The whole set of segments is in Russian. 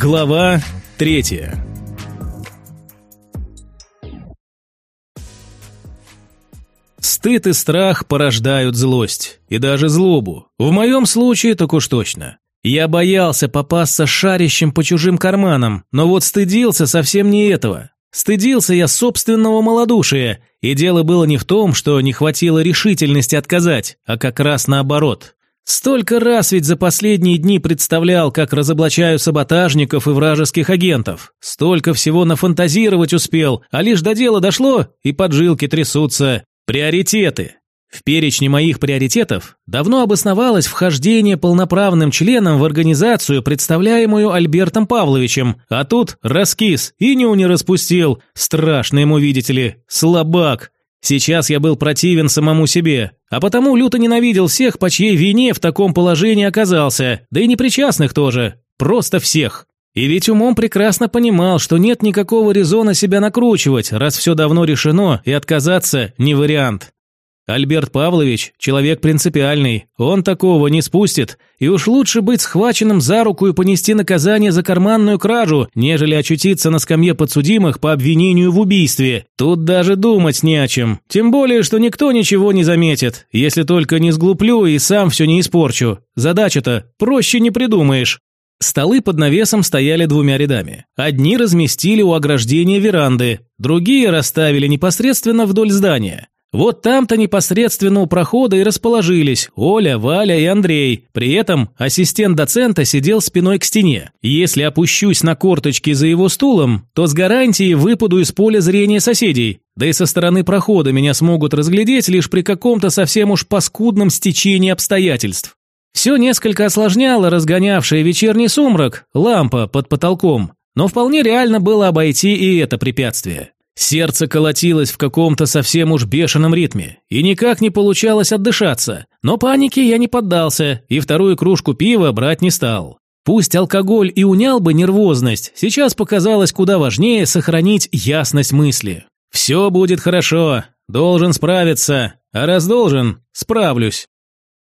Глава третья. Стыд и страх порождают злость, и даже злобу. В моем случае так уж точно. Я боялся попасться шарящим по чужим карманам, но вот стыдился совсем не этого. Стыдился я собственного малодушия, и дело было не в том, что не хватило решительности отказать, а как раз наоборот. Столько раз ведь за последние дни представлял, как разоблачаю саботажников и вражеских агентов. Столько всего нафантазировать успел, а лишь до дела дошло, и поджилки трясутся. Приоритеты. В перечне моих приоритетов давно обосновалось вхождение полноправным членом в организацию, представляемую Альбертом Павловичем, а тут раскис и не распустил. Страшно ему, видите ли, слабак. Сейчас я был противен самому себе, а потому люто ненавидел всех, по чьей вине в таком положении оказался, да и непричастных тоже, просто всех. И ведь умом прекрасно понимал, что нет никакого резона себя накручивать, раз все давно решено, и отказаться не вариант. Альберт Павлович – человек принципиальный, он такого не спустит, и уж лучше быть схваченным за руку и понести наказание за карманную кражу, нежели очутиться на скамье подсудимых по обвинению в убийстве. Тут даже думать не о чем. Тем более, что никто ничего не заметит, если только не сглуплю и сам все не испорчу. Задача-то проще не придумаешь. Столы под навесом стояли двумя рядами. Одни разместили у ограждения веранды, другие расставили непосредственно вдоль здания. Вот там-то непосредственно у прохода и расположились Оля, Валя и Андрей. При этом ассистент доцента сидел спиной к стене. Если опущусь на корточки за его стулом, то с гарантией выпаду из поля зрения соседей. Да и со стороны прохода меня смогут разглядеть лишь при каком-то совсем уж паскудном стечении обстоятельств. Все несколько осложняло разгонявший вечерний сумрак, лампа под потолком, но вполне реально было обойти и это препятствие. Сердце колотилось в каком-то совсем уж бешеном ритме, и никак не получалось отдышаться. Но панике я не поддался, и вторую кружку пива брать не стал. Пусть алкоголь и унял бы нервозность, сейчас показалось куда важнее сохранить ясность мысли. «Все будет хорошо, должен справиться, а раз должен, справлюсь».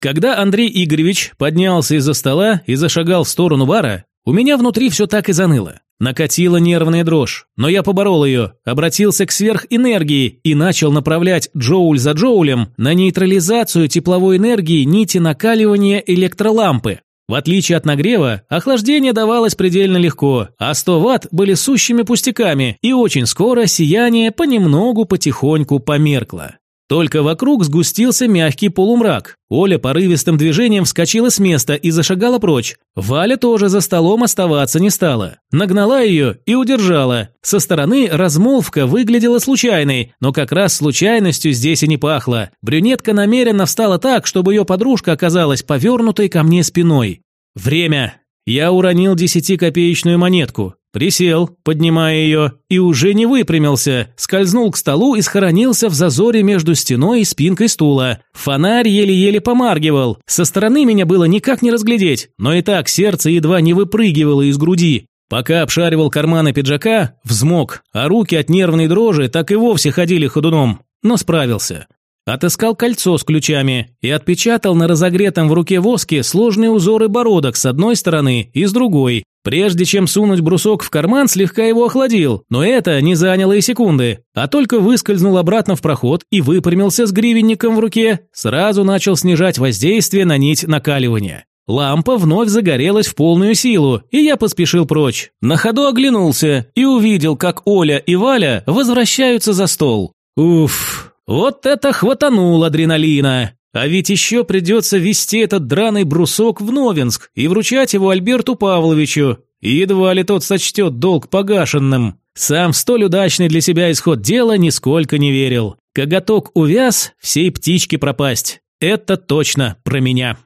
Когда Андрей Игоревич поднялся из-за стола и зашагал в сторону бара, у меня внутри все так и заныло. Накатила нервная дрожь, но я поборол ее, обратился к сверхэнергии и начал направлять джоуль за джоулем на нейтрализацию тепловой энергии нити накаливания электролампы. В отличие от нагрева, охлаждение давалось предельно легко, а 100 ватт были сущими пустяками, и очень скоро сияние понемногу потихоньку померкло. Только вокруг сгустился мягкий полумрак. Оля порывистым движением вскочила с места и зашагала прочь. Валя тоже за столом оставаться не стала. Нагнала ее и удержала. Со стороны размолвка выглядела случайной, но как раз случайностью здесь и не пахло. Брюнетка намеренно встала так, чтобы ее подружка оказалась повернутой ко мне спиной. Время. Я уронил десятикопеечную монетку. Присел, поднимая ее, и уже не выпрямился, скользнул к столу и схоронился в зазоре между стеной и спинкой стула. Фонарь еле-еле помаргивал. Со стороны меня было никак не разглядеть, но и так сердце едва не выпрыгивало из груди. Пока обшаривал карманы пиджака, взмок, а руки от нервной дрожи так и вовсе ходили ходуном, но справился. Отыскал кольцо с ключами и отпечатал на разогретом в руке воске сложные узоры бородок с одной стороны и с другой. Прежде чем сунуть брусок в карман, слегка его охладил, но это не заняло и секунды, а только выскользнул обратно в проход и выпрямился с гривенником в руке, сразу начал снижать воздействие на нить накаливания. Лампа вновь загорелась в полную силу, и я поспешил прочь. На ходу оглянулся и увидел, как Оля и Валя возвращаются за стол. Уф, вот это хватанул адреналина! А ведь еще придется вести этот драный брусок в Новинск и вручать его Альберту Павловичу. едва ли тот сочтет долг погашенным. Сам в столь удачный для себя исход дела нисколько не верил. Коготок увяз, всей птички пропасть. Это точно про меня.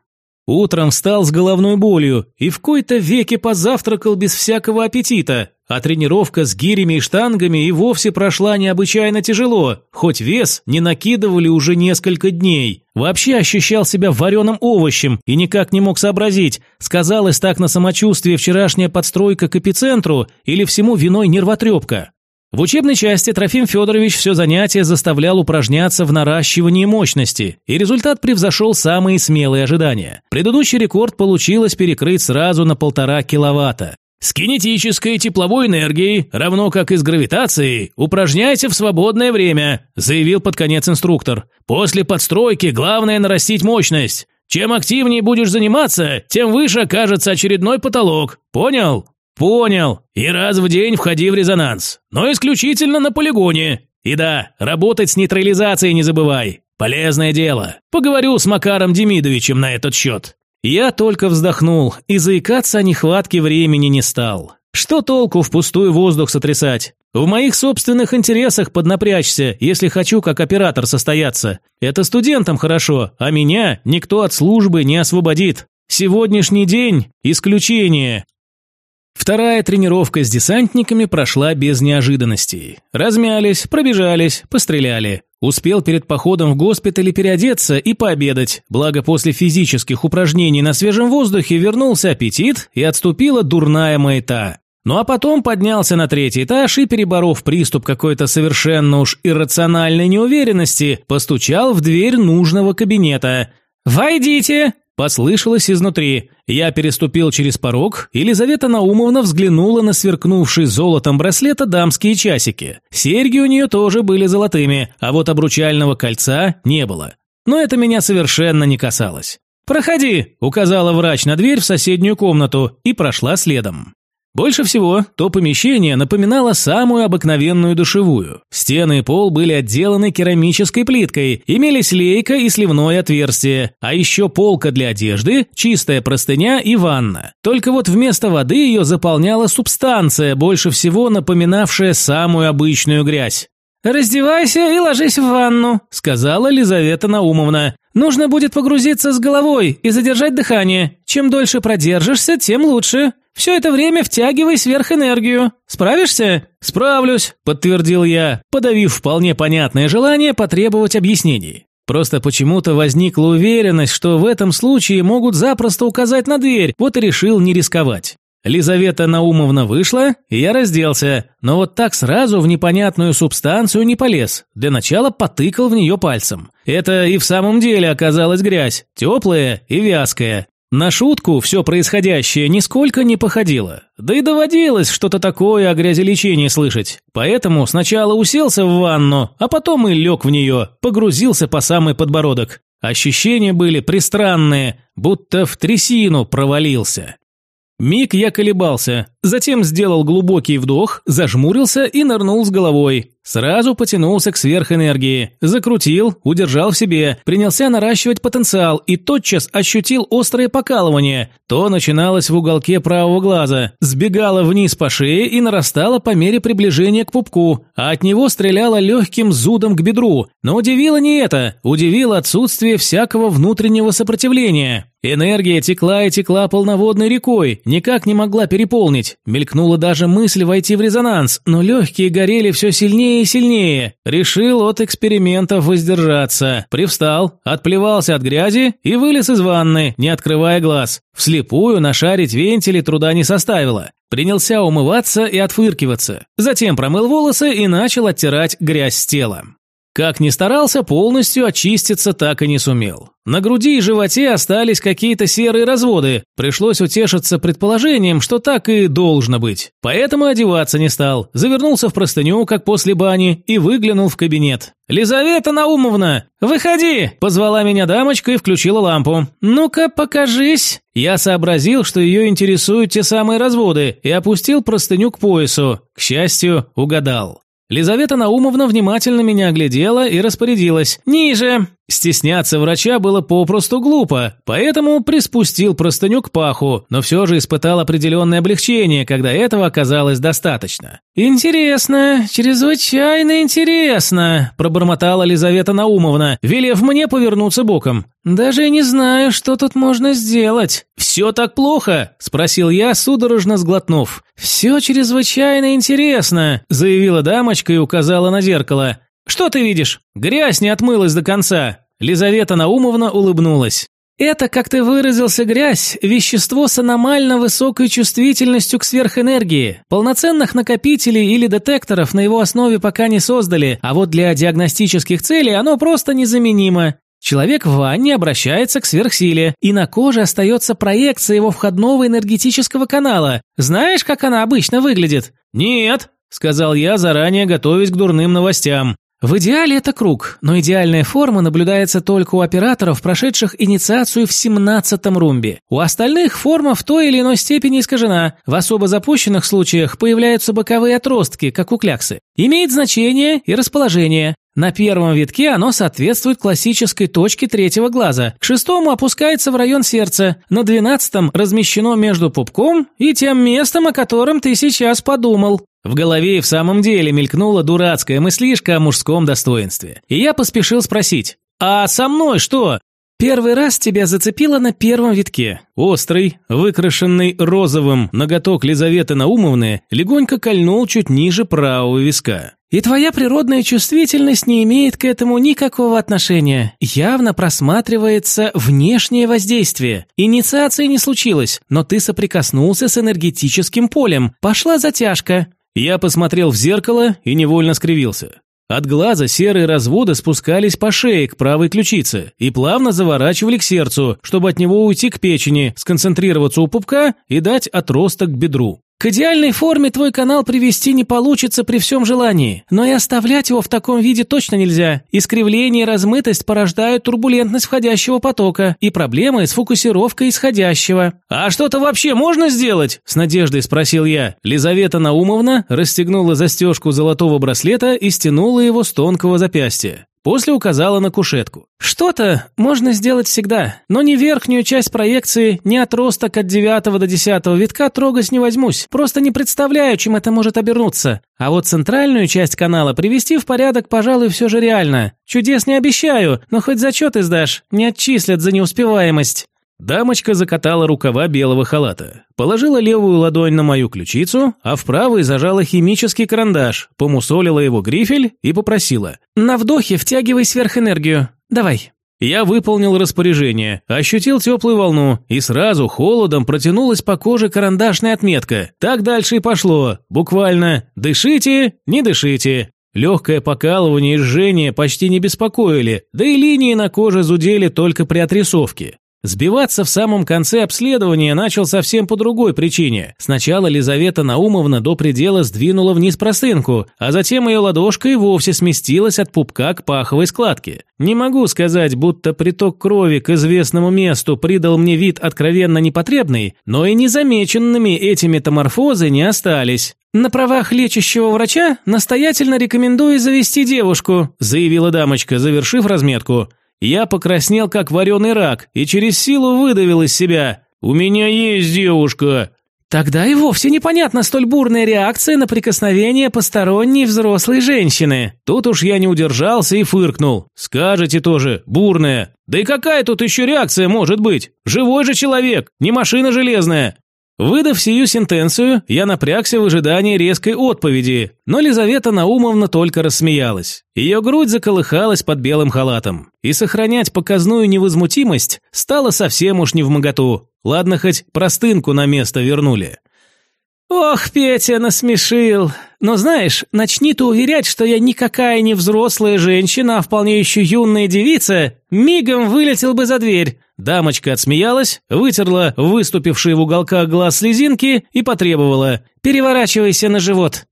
Утром встал с головной болью и в кои-то веке позавтракал без всякого аппетита, а тренировка с гирями и штангами и вовсе прошла необычайно тяжело, хоть вес не накидывали уже несколько дней. Вообще ощущал себя вареным овощем и никак не мог сообразить, сказалось так на самочувствие вчерашняя подстройка к эпицентру или всему виной нервотрепка. В учебной части Трофим Федорович все занятие заставлял упражняться в наращивании мощности, и результат превзошел самые смелые ожидания. Предыдущий рекорд получилось перекрыть сразу на полтора киловатта. С кинетической тепловой энергией, равно как и с гравитацией, упражняйся в свободное время, заявил под конец инструктор. После подстройки главное нарастить мощность. Чем активнее будешь заниматься, тем выше окажется очередной потолок. Понял? Понял. И раз в день входи в резонанс. Но исключительно на полигоне. И да, работать с нейтрализацией не забывай. Полезное дело. Поговорю с Макаром Демидовичем на этот счет. Я только вздохнул и заикаться о нехватке времени не стал. Что толку в пустой воздух сотрясать? В моих собственных интересах поднапрячься, если хочу как оператор состояться. Это студентам хорошо, а меня никто от службы не освободит. Сегодняшний день – исключение. Вторая тренировка с десантниками прошла без неожиданностей. Размялись, пробежались, постреляли. Успел перед походом в госпитале переодеться и пообедать, благо после физических упражнений на свежем воздухе вернулся аппетит и отступила дурная маята. Ну а потом поднялся на третий этаж и, переборов приступ какой-то совершенно уж иррациональной неуверенности, постучал в дверь нужного кабинета. «Войдите!» Послышалось изнутри. Я переступил через порог, и Елизавета Наумовна взглянула на сверкнувший золотом браслета дамские часики. Серьги у нее тоже были золотыми, а вот обручального кольца не было. Но это меня совершенно не касалось. «Проходи», – указала врач на дверь в соседнюю комнату и прошла следом. Больше всего то помещение напоминало самую обыкновенную душевую. Стены и пол были отделаны керамической плиткой, имелись лейка и сливное отверстие, а еще полка для одежды, чистая простыня и ванна. Только вот вместо воды ее заполняла субстанция, больше всего напоминавшая самую обычную грязь. «Раздевайся и ложись в ванну», – сказала Лизавета Наумовна. «Нужно будет погрузиться с головой и задержать дыхание. Чем дольше продержишься, тем лучше. Все это время втягивай сверхэнергию. Справишься? Справлюсь, подтвердил я, подавив вполне понятное желание потребовать объяснений. Просто почему-то возникла уверенность, что в этом случае могут запросто указать на дверь, вот и решил не рисковать. Лизавета Наумовна вышла, и я разделся, но вот так сразу в непонятную субстанцию не полез. Для начала потыкал в нее пальцем. Это и в самом деле оказалась грязь, теплая и вязкая. На шутку все происходящее нисколько не походило. Да и доводилось что-то такое о грязелечении слышать. Поэтому сначала уселся в ванну, а потом и лег в нее, погрузился по самый подбородок. Ощущения были пристранные, будто в трясину провалился. Миг я колебался, затем сделал глубокий вдох, зажмурился и нырнул с головой. Сразу потянулся к сверхэнергии, закрутил, удержал в себе, принялся наращивать потенциал и тотчас ощутил острое покалывание. То начиналось в уголке правого глаза, сбегало вниз по шее и нарастало по мере приближения к пупку, а от него стреляло легким зудом к бедру. Но удивило не это, удивило отсутствие всякого внутреннего сопротивления. Энергия текла и текла полноводной рекой, никак не могла переполнить. Мелькнула даже мысль войти в резонанс, но легкие горели все сильнее и сильнее. Решил от экспериментов воздержаться. Привстал, отплевался от грязи и вылез из ванны, не открывая глаз. Вслепую нашарить вентили труда не составило. Принялся умываться и отфыркиваться. Затем промыл волосы и начал оттирать грязь с тела. Как ни старался, полностью очиститься так и не сумел. На груди и животе остались какие-то серые разводы. Пришлось утешиться предположением, что так и должно быть. Поэтому одеваться не стал. Завернулся в простыню, как после бани, и выглянул в кабинет. «Лизавета Наумовна, выходи!» – позвала меня дамочка и включила лампу. «Ну-ка, покажись!» Я сообразил, что ее интересуют те самые разводы, и опустил простыню к поясу. К счастью, угадал. Лизавета Наумовна внимательно меня оглядела и распорядилась. «Ниже!» Стесняться врача было попросту глупо, поэтому приспустил простыню к паху, но все же испытал определенное облегчение, когда этого оказалось достаточно. «Интересно, чрезвычайно интересно», – пробормотала Лизавета Наумовна, велев мне повернуться боком. «Даже не знаю, что тут можно сделать». «Все так плохо?» – спросил я, судорожно сглотнув. «Все чрезвычайно интересно», – заявила дамочка и указала на зеркало. «Что ты видишь? Грязь не отмылась до конца!» Лизавета Наумовна улыбнулась. «Это, как ты выразился, грязь – вещество с аномально высокой чувствительностью к сверхэнергии. Полноценных накопителей или детекторов на его основе пока не создали, а вот для диагностических целей оно просто незаменимо. Человек в ванне обращается к сверхсиле, и на коже остается проекция его входного энергетического канала. Знаешь, как она обычно выглядит? Нет, сказал я, заранее готовясь к дурным новостям. В идеале это круг, но идеальная форма наблюдается только у операторов, прошедших инициацию в 17-м румбе. У остальных форма в той или иной степени искажена. В особо запущенных случаях появляются боковые отростки, как у кляксы. Имеет значение и расположение. На первом витке оно соответствует классической точке третьего глаза. К шестому опускается в район сердца. На двенадцатом размещено между пупком и тем местом, о котором ты сейчас подумал. В голове и в самом деле мелькнула дурацкая мыслишка о мужском достоинстве. И я поспешил спросить, «А со мной что?» Первый раз тебя зацепило на первом витке. Острый, выкрашенный розовым ноготок Лизаветы Наумовны легонько кольнул чуть ниже правого виска. И твоя природная чувствительность не имеет к этому никакого отношения. Явно просматривается внешнее воздействие. Инициации не случилось, но ты соприкоснулся с энергетическим полем. Пошла затяжка. Я посмотрел в зеркало и невольно скривился. От глаза серые разводы спускались по шее к правой ключице и плавно заворачивали к сердцу, чтобы от него уйти к печени, сконцентрироваться у пупка и дать отросток к бедру. К идеальной форме твой канал привести не получится при всем желании, но и оставлять его в таком виде точно нельзя. Искривление и размытость порождают турбулентность входящего потока и проблемы с фокусировкой исходящего. «А что-то вообще можно сделать?» – с надеждой спросил я. Лизавета Наумовна расстегнула застежку золотого браслета и стянула его с тонкого запястья. После указала на кушетку. Что-то можно сделать всегда, но не верхнюю часть проекции, ни отросток от девятого до десятого витка трогать не возьмусь. Просто не представляю, чем это может обернуться. А вот центральную часть канала привести в порядок, пожалуй, все же реально. Чудес не обещаю, но хоть зачет издашь, не отчислят за неуспеваемость. Дамочка закатала рукава белого халата, положила левую ладонь на мою ключицу, а в правой зажала химический карандаш, помусолила его грифель и попросила «На вдохе втягивай сверхэнергию. Давай». Я выполнил распоряжение, ощутил теплую волну, и сразу холодом протянулась по коже карандашная отметка. Так дальше и пошло, буквально «дышите, не дышите». Легкое покалывание и жжение почти не беспокоили, да и линии на коже зудели только при отрисовке. Сбиваться в самом конце обследования начал совсем по другой причине. Сначала Лизавета Наумовна до предела сдвинула вниз простынку, а затем ее ладошка и вовсе сместилась от пупка к паховой складке. Не могу сказать, будто приток крови к известному месту придал мне вид откровенно непотребный, но и незамеченными эти метаморфозы не остались. «На правах лечащего врача настоятельно рекомендую завести девушку», заявила дамочка, завершив разметку. Я покраснел, как вареный рак, и через силу выдавил из себя. «У меня есть девушка!» Тогда и вовсе непонятна столь бурная реакция на прикосновение посторонней взрослой женщины. Тут уж я не удержался и фыркнул. Скажете тоже, бурная. Да и какая тут еще реакция может быть? Живой же человек, не машина железная. Выдав сию сентенцию, я напрягся в ожидании резкой отповеди, но Лизавета Наумовна только рассмеялась. Ее грудь заколыхалась под белым халатом, и сохранять показную невозмутимость стало совсем уж не в моготу. Ладно, хоть простынку на место вернули. «Ох, Петя, насмешил. Но знаешь, начни ты уверять, что я никакая не взрослая женщина, а вполне еще юная девица, мигом вылетел бы за дверь». Дамочка отсмеялась, вытерла выступившие в уголках глаз слезинки и потребовала «Переворачивайся на живот».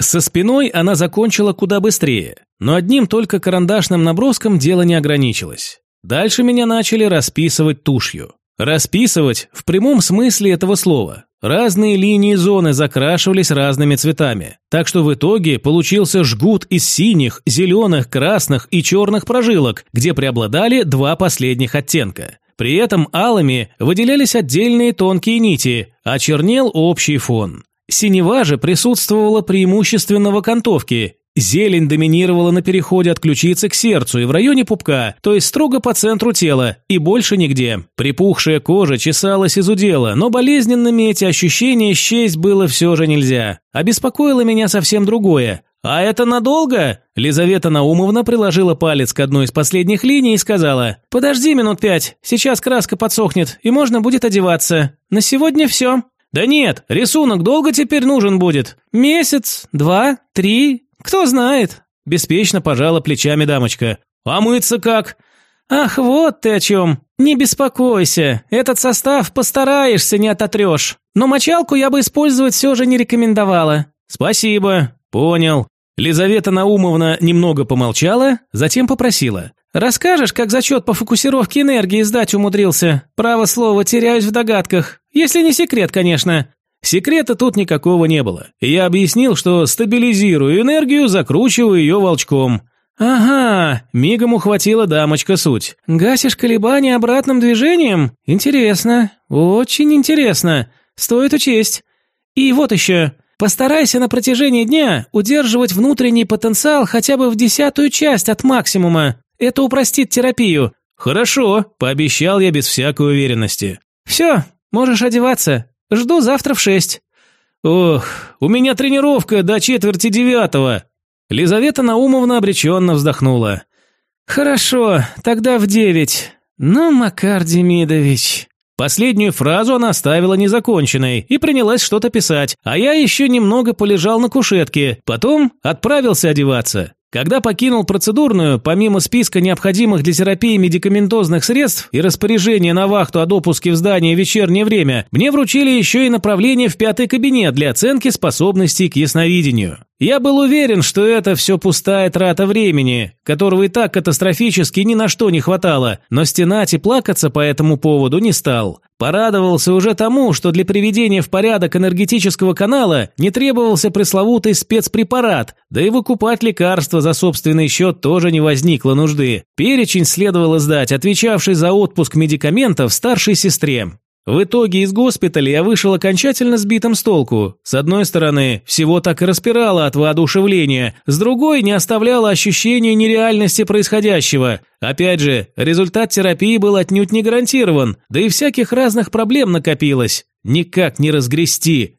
Со спиной она закончила куда быстрее, но одним только карандашным наброском дело не ограничилось. Дальше меня начали расписывать тушью. Расписывать в прямом смысле этого слова. Разные линии зоны закрашивались разными цветами, так что в итоге получился жгут из синих, зеленых, красных и черных прожилок, где преобладали два последних оттенка. При этом алыми выделялись отдельные тонкие нити, а чернел общий фон. Синева же присутствовала преимущественно в окантовке, Зелень доминировала на переходе от ключицы к сердцу и в районе пупка, то есть строго по центру тела, и больше нигде. Припухшая кожа чесалась из удела, но болезненными эти ощущения счесть было все же нельзя. Обеспокоило меня совсем другое. «А это надолго?» Лизавета Наумовна приложила палец к одной из последних линий и сказала, «Подожди минут пять, сейчас краска подсохнет, и можно будет одеваться. На сегодня все». «Да нет, рисунок долго теперь нужен будет?» «Месяц, два, три, «Кто знает?» – беспечно пожала плечами дамочка. «А мыться как?» «Ах, вот ты о чем! Не беспокойся, этот состав постараешься, не ототрешь. Но мочалку я бы использовать все же не рекомендовала». «Спасибо, понял». Лизавета Наумовна немного помолчала, затем попросила. «Расскажешь, как зачет по фокусировке энергии сдать умудрился? Право слово, теряюсь в догадках. Если не секрет, конечно». Секрета тут никакого не было. Я объяснил, что стабилизирую энергию, закручиваю ее волчком. «Ага, мигом ухватила дамочка суть. Гасишь колебания обратным движением? Интересно, очень интересно. Стоит учесть. И вот еще. Постарайся на протяжении дня удерживать внутренний потенциал хотя бы в десятую часть от максимума. Это упростит терапию». «Хорошо», – пообещал я без всякой уверенности. «Все, можешь одеваться. Жду завтра в шесть». «Ох, у меня тренировка до четверти девятого», Лизавета Наумовна обреченно вздохнула. «Хорошо, тогда в девять. Ну, Макар Демидович...» Последнюю фразу она оставила незаконченной и принялась что-то писать, а я еще немного полежал на кушетке, потом отправился одеваться. Когда покинул процедурную, помимо списка необходимых для терапии медикаментозных средств и распоряжения на вахту о допуске в здание в вечернее время, мне вручили еще и направление в пятый кабинет для оценки способностей к ясновидению. Я был уверен, что это все пустая трата времени, которого и так катастрофически ни на что не хватало, но стенать и плакаться по этому поводу не стал. Порадовался уже тому, что для приведения в порядок энергетического канала не требовался пресловутый спецпрепарат, да и выкупать лекарства за собственный счет тоже не возникло нужды. Перечень следовало сдать, отвечавший за отпуск медикаментов старшей сестре. В итоге из госпиталя я вышел окончательно сбитым с толку. С одной стороны, всего так и распирало от воодушевления, с другой не оставляло ощущения нереальности происходящего. Опять же, результат терапии был отнюдь не гарантирован, да и всяких разных проблем накопилось. Никак не разгрести.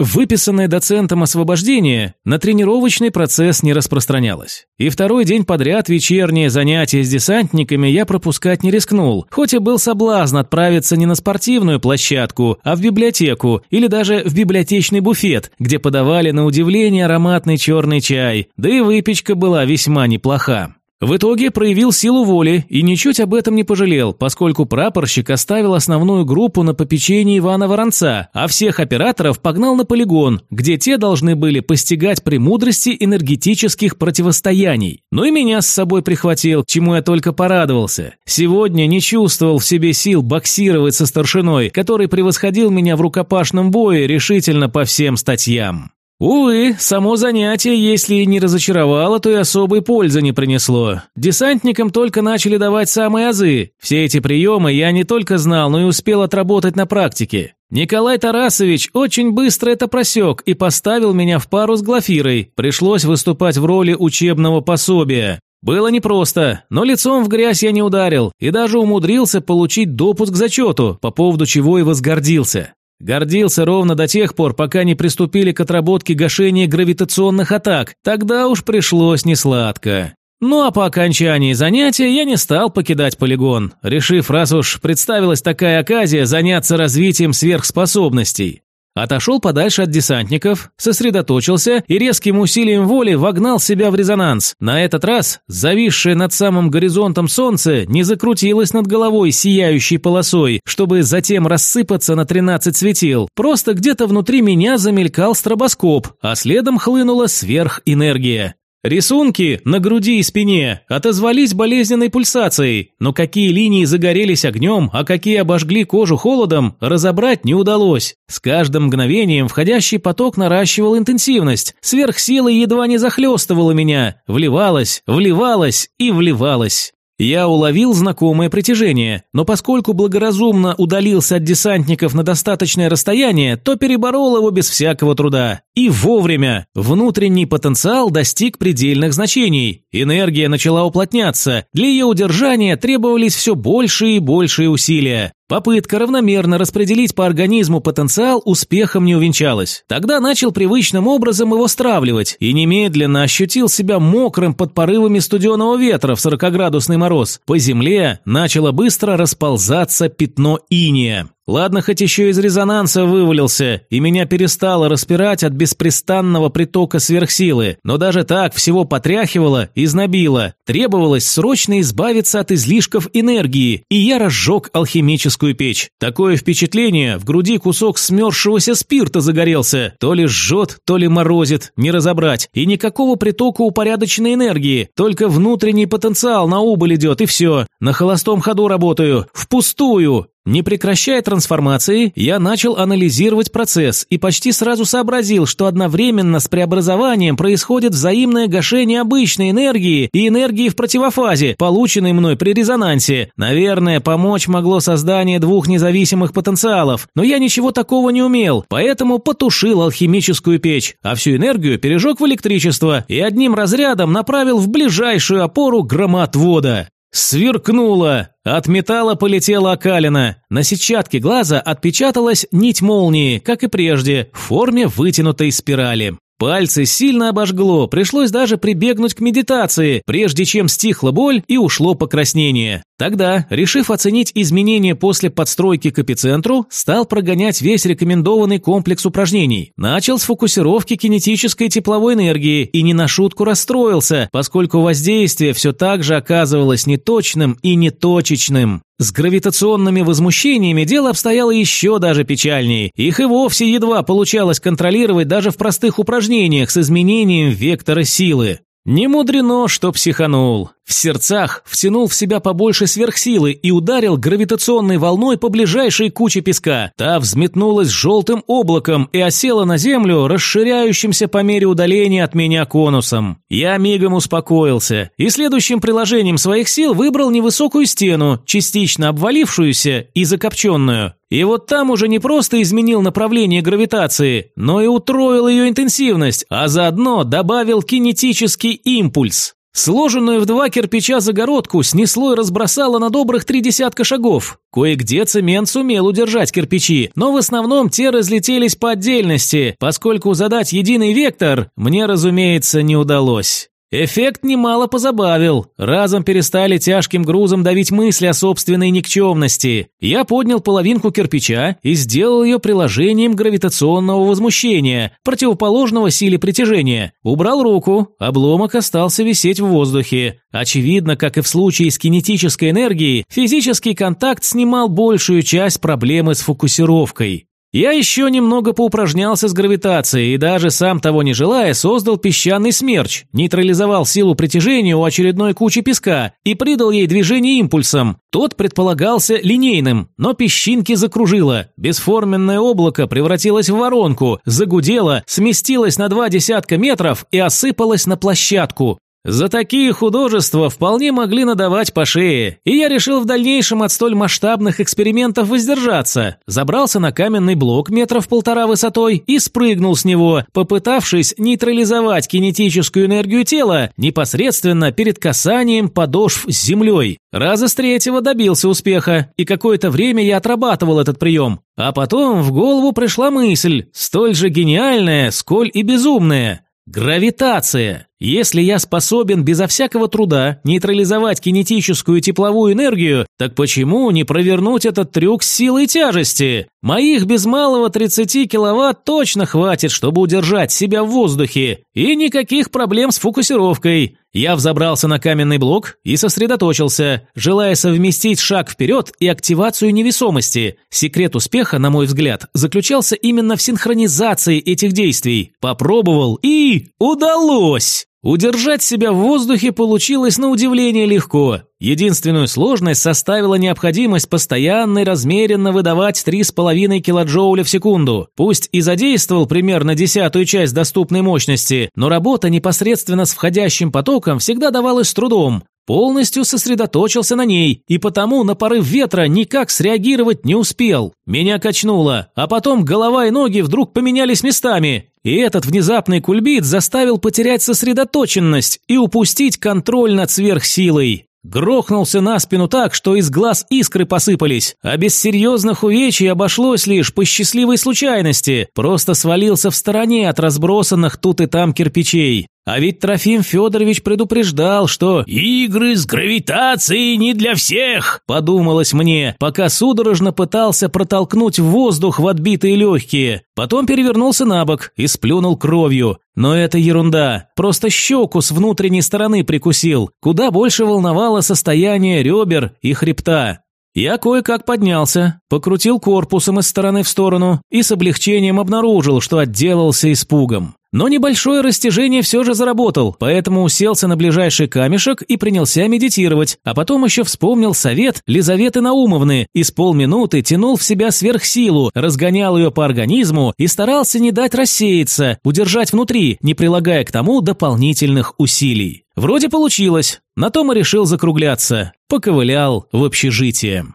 Выписанное доцентом освобождение на тренировочный процесс не распространялось. И второй день подряд вечерние занятия с десантниками я пропускать не рискнул, хоть и был соблазн отправиться не на спортивную площадку, а в библиотеку или даже в библиотечный буфет, где подавали на удивление ароматный черный чай, да и выпечка была весьма неплоха. В итоге проявил силу воли и ничуть об этом не пожалел, поскольку прапорщик оставил основную группу на попечении Ивана Воронца, а всех операторов погнал на полигон, где те должны были постигать премудрости энергетических противостояний. Ну и меня с собой прихватил, чему я только порадовался. Сегодня не чувствовал в себе сил боксировать со старшиной, который превосходил меня в рукопашном бое решительно по всем статьям. Увы, само занятие, если и не разочаровало, то и особой пользы не принесло. Десантникам только начали давать самые азы. Все эти приемы я не только знал, но и успел отработать на практике. Николай Тарасович очень быстро это просек и поставил меня в пару с Глафирой. Пришлось выступать в роли учебного пособия. Было непросто, но лицом в грязь я не ударил и даже умудрился получить допуск к зачету, по поводу чего и возгордился. Гордился ровно до тех пор, пока не приступили к отработке гашения гравитационных атак, тогда уж пришлось несладко. Ну а по окончании занятия я не стал покидать полигон, решив, раз уж представилась такая оказия, заняться развитием сверхспособностей. Отошел подальше от десантников, сосредоточился и резким усилием воли вогнал себя в резонанс. На этот раз зависшее над самым горизонтом солнце не закрутилось над головой сияющей полосой, чтобы затем рассыпаться на 13 светил. Просто где-то внутри меня замелькал стробоскоп, а следом хлынула сверхэнергия. Рисунки на груди и спине отозвались болезненной пульсацией, но какие линии загорелись огнем, а какие обожгли кожу холодом, разобрать не удалось. С каждым мгновением входящий поток наращивал интенсивность, сверхсила едва не захлестывала меня, вливалась, вливалась и вливалась. Я уловил знакомое притяжение, но поскольку благоразумно удалился от десантников на достаточное расстояние, то переборол его без всякого труда. И вовремя. Внутренний потенциал достиг предельных значений. Энергия начала уплотняться. Для ее удержания требовались все большие и большие усилия. Попытка равномерно распределить по организму потенциал успехом не увенчалась. Тогда начал привычным образом его стравливать и немедленно ощутил себя мокрым под порывами студеного ветра в 40-градусный мороз. По земле начало быстро расползаться пятно иния. Ладно, хоть еще из резонанса вывалился, и меня перестало распирать от беспрестанного притока сверхсилы, но даже так всего потряхивало и знобило. Требовалось срочно избавиться от излишков энергии, и я разжег алхимическую печь. Такое впечатление, в груди кусок смерзшегося спирта загорелся. То ли жжет, то ли морозит, не разобрать. И никакого притока упорядоченной энергии, только внутренний потенциал на убыль идет, и все. На холостом ходу работаю, впустую. Не прекращая трансформации, я начал анализировать процесс и почти сразу сообразил, что одновременно с преобразованием происходит взаимное гашение обычной энергии и энергии в противофазе, полученной мной при резонансе. Наверное, помочь могло создание двух независимых потенциалов, но я ничего такого не умел, поэтому потушил алхимическую печь, а всю энергию пережег в электричество и одним разрядом направил в ближайшую опору громоотвода. Сверкнуло! От металла полетела окалина. На сетчатке глаза отпечаталась нить молнии, как и прежде, в форме вытянутой спирали. Пальцы сильно обожгло, пришлось даже прибегнуть к медитации, прежде чем стихла боль и ушло покраснение. Тогда, решив оценить изменения после подстройки к эпицентру, стал прогонять весь рекомендованный комплекс упражнений. Начал с фокусировки кинетической тепловой энергии и не на шутку расстроился, поскольку воздействие все так же оказывалось неточным и неточечным. С гравитационными возмущениями дело обстояло еще даже печальнее. Их и вовсе едва получалось контролировать даже в простых упражнениях с изменением вектора силы. Не мудрено, что психанул. В сердцах втянул в себя побольше сверхсилы и ударил гравитационной волной по ближайшей куче песка. Та взметнулась желтым облаком и осела на землю, расширяющимся по мере удаления от меня конусом. Я мигом успокоился и следующим приложением своих сил выбрал невысокую стену, частично обвалившуюся и закопченную. И вот там уже не просто изменил направление гравитации, но и утроил ее интенсивность, а заодно добавил кинетический импульс. Сложенную в два кирпича загородку снесло и разбросало на добрых три десятка шагов. Кое-где цемент сумел удержать кирпичи, но в основном те разлетелись по отдельности, поскольку задать единый вектор мне, разумеется, не удалось. Эффект немало позабавил. Разом перестали тяжким грузом давить мысли о собственной никчемности. Я поднял половинку кирпича и сделал ее приложением гравитационного возмущения, противоположного силе притяжения. Убрал руку, обломок остался висеть в воздухе. Очевидно, как и в случае с кинетической энергией, физический контакт снимал большую часть проблемы с фокусировкой. Я еще немного поупражнялся с гравитацией и даже сам того не желая создал песчаный смерч, нейтрализовал силу притяжения у очередной кучи песка и придал ей движение импульсом. Тот предполагался линейным, но песчинки закружило. Бесформенное облако превратилось в воронку, загудело, сместилось на два десятка метров и осыпалось на площадку. За такие художества вполне могли надавать по шее, и я решил в дальнейшем от столь масштабных экспериментов воздержаться. Забрался на каменный блок метров полтора высотой и спрыгнул с него, попытавшись нейтрализовать кинетическую энергию тела непосредственно перед касанием подошв с землей. Раза с третьего добился успеха, и какое-то время я отрабатывал этот прием. А потом в голову пришла мысль, столь же гениальная, сколь и безумная. Гравитация. Если я способен безо всякого труда нейтрализовать кинетическую тепловую энергию, так почему не провернуть этот трюк с силой тяжести? Моих без малого 30 киловатт точно хватит, чтобы удержать себя в воздухе. И никаких проблем с фокусировкой. Я взобрался на каменный блок и сосредоточился, желая совместить шаг вперед и активацию невесомости. Секрет успеха, на мой взгляд, заключался именно в синхронизации этих действий. Попробовал и удалось! Удержать себя в воздухе получилось на удивление легко. Единственную сложность составила необходимость постоянно и размеренно выдавать 3,5 килоджоуля в секунду. Пусть и задействовал примерно десятую часть доступной мощности, но работа непосредственно с входящим потоком всегда давалась с трудом. Полностью сосредоточился на ней, и потому на порыв ветра никак среагировать не успел. Меня качнуло, а потом голова и ноги вдруг поменялись местами. И этот внезапный кульбит заставил потерять сосредоточенность и упустить контроль над сверхсилой. Грохнулся на спину так, что из глаз искры посыпались, а без серьезных увечий обошлось лишь по счастливой случайности, просто свалился в стороне от разбросанных тут и там кирпичей. А ведь Трофим Федорович предупреждал, что «игры с гравитацией не для всех», подумалось мне, пока судорожно пытался протолкнуть воздух в отбитые легкие. Потом перевернулся на бок и сплюнул кровью. Но это ерунда, просто щеку с внутренней стороны прикусил. Куда больше волновало состояние ребер и хребта. Я кое-как поднялся, покрутил корпусом из стороны в сторону и с облегчением обнаружил, что отделался испугом. Но небольшое растяжение все же заработал, поэтому уселся на ближайший камешек и принялся медитировать, а потом еще вспомнил совет Лизаветы Наумовны и с полминуты тянул в себя сверхсилу, разгонял ее по организму и старался не дать рассеяться, удержать внутри, не прилагая к тому дополнительных усилий. Вроде получилось, на том и решил закругляться, поковылял в общежитие.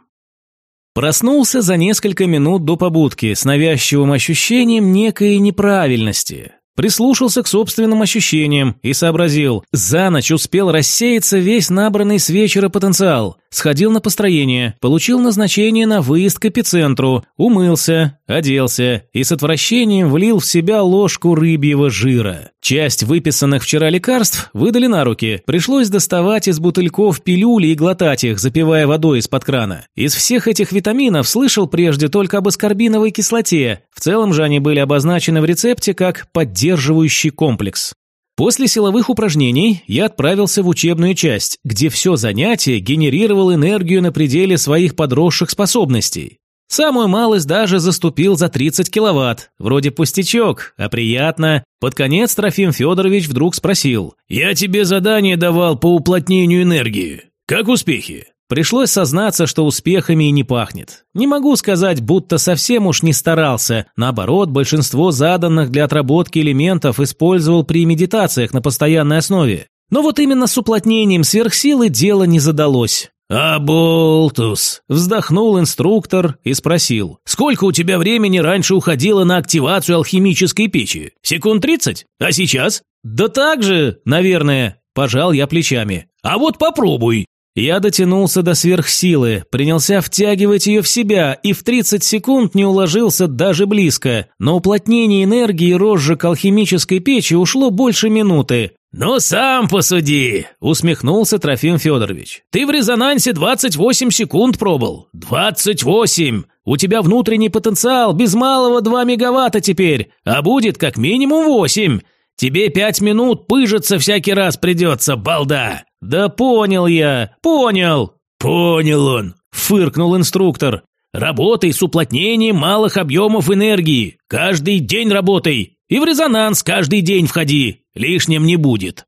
Проснулся за несколько минут до побудки с навязчивым ощущением некой неправильности. Прислушался к собственным ощущениям и сообразил, за ночь успел рассеяться весь набранный с вечера потенциал. Сходил на построение, получил назначение на выезд к эпицентру, умылся, оделся и с отвращением влил в себя ложку рыбьего жира. Часть выписанных вчера лекарств выдали на руки, пришлось доставать из бутыльков пилюли и глотать их, запивая водой из-под крана. Из всех этих витаминов слышал прежде только об аскорбиновой кислоте, в целом же они были обозначены в рецепте как поддерживающий комплекс. После силовых упражнений я отправился в учебную часть, где все занятие генерировал энергию на пределе своих подросших способностей. Самую малость даже заступил за 30 киловатт. Вроде пустячок, а приятно. Под конец Трофим Федорович вдруг спросил. «Я тебе задание давал по уплотнению энергии. Как успехи?» Пришлось сознаться, что успехами и не пахнет. Не могу сказать, будто совсем уж не старался. Наоборот, большинство заданных для отработки элементов использовал при медитациях на постоянной основе. Но вот именно с уплотнением сверхсилы дело не задалось. «А болтус!» – вздохнул инструктор и спросил. «Сколько у тебя времени раньше уходило на активацию алхимической печи? Секунд тридцать? А сейчас?» «Да так же, наверное», – пожал я плечами. «А вот попробуй!» Я дотянулся до сверхсилы, принялся втягивать ее в себя и в 30 секунд не уложился даже близко. На уплотнение энергии розжиг алхимической печи ушло больше минуты. «Ну сам посуди!» – усмехнулся Трофим Федорович. «Ты в резонансе 28 секунд пробыл. 28! У тебя внутренний потенциал без малого 2 мегаватта теперь, а будет как минимум 8. Тебе 5 минут пыжиться всякий раз придется, балда!» «Да понял я, понял!» «Понял он!» – фыркнул инструктор. «Работай с уплотнением малых объемов энергии. Каждый день работай. И в резонанс каждый день входи. Лишним не будет».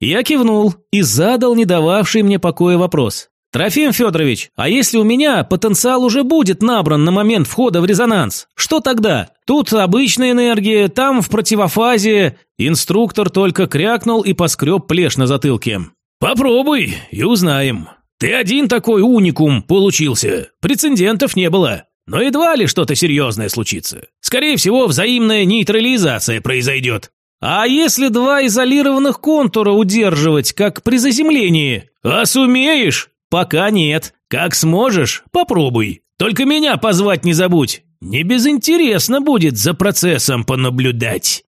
Я кивнул и задал не дававший мне покоя вопрос. «Трофим Федорович, а если у меня потенциал уже будет набран на момент входа в резонанс, что тогда? Тут обычная энергия, там в противофазе...» Инструктор только крякнул и поскреб плешь на затылке. «Попробуй и узнаем. Ты один такой уникум получился. Прецедентов не было. Но едва ли что-то серьезное случится. Скорее всего, взаимная нейтрализация произойдет. А если два изолированных контура удерживать, как при заземлении? А сумеешь? Пока нет. Как сможешь, попробуй. Только меня позвать не забудь. Не безинтересно будет за процессом понаблюдать.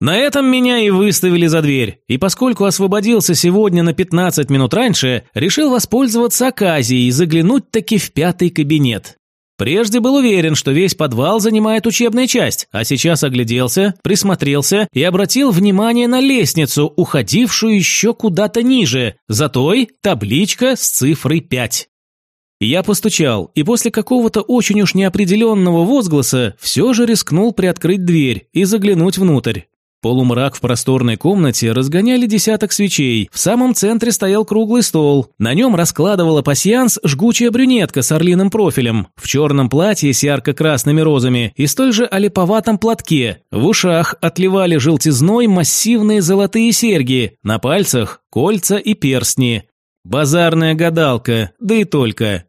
На этом меня и выставили за дверь, и поскольку освободился сегодня на 15 минут раньше, решил воспользоваться оказией и заглянуть таки в пятый кабинет. Прежде был уверен, что весь подвал занимает учебная часть, а сейчас огляделся, присмотрелся и обратил внимание на лестницу, уходившую еще куда-то ниже, за той табличка с цифрой 5. Я постучал, и после какого-то очень уж неопределенного возгласа все же рискнул приоткрыть дверь и заглянуть внутрь. Полумрак в просторной комнате разгоняли десяток свечей. В самом центре стоял круглый стол. На нем раскладывала пасьянс жгучая брюнетка с орлиным профилем, в черном платье с ярко-красными розами и столь же олиповатом платке. В ушах отливали желтизной массивные золотые серьги, на пальцах кольца и перстни. Базарная гадалка, да и только.